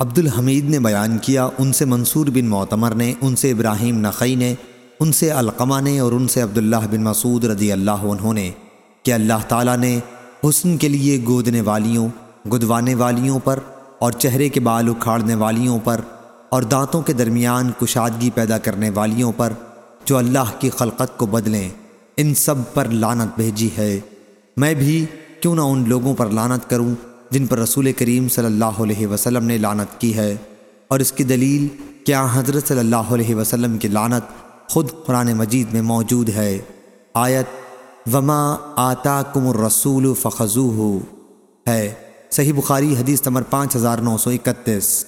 عبد الحمید نے بیان کیا، ان سے منصور بن معتمر نے، ان سے ابراہیم نقی نے، ان سے القمہ نے اور ان سے عبداللہ بن مسعود رضی اللہ عنہ نے کہ اللہ تعالیٰ نے حسن کے لیے گودنے والیوں، گدوانے والیوں پر اور چہرے کے بال اکھاڑنے والیوں پر اور دانتوں کے درمیان کشادگی پیدا کرنے والیوں پر جو اللہ کی خلقت کو بدلیں، ان سب پر لانت بھیجی ہے۔ میں بھی کیوں نہ ان لوگوں پر لانت کروں جن پر رسول کریم صلی اللہ علیہ وسلم نے لانت کی ہے۔ اور اس کی دلیل کیا حضرت صلی اللہ علیہ وسلم کی لانت خود قرآن مجید میں موجود ہے۔ آیت وما آتا کم الرسول فخو ہے، صحیح بخاری حدیث نمبر پانچ ہزار نو سو اکتیس۔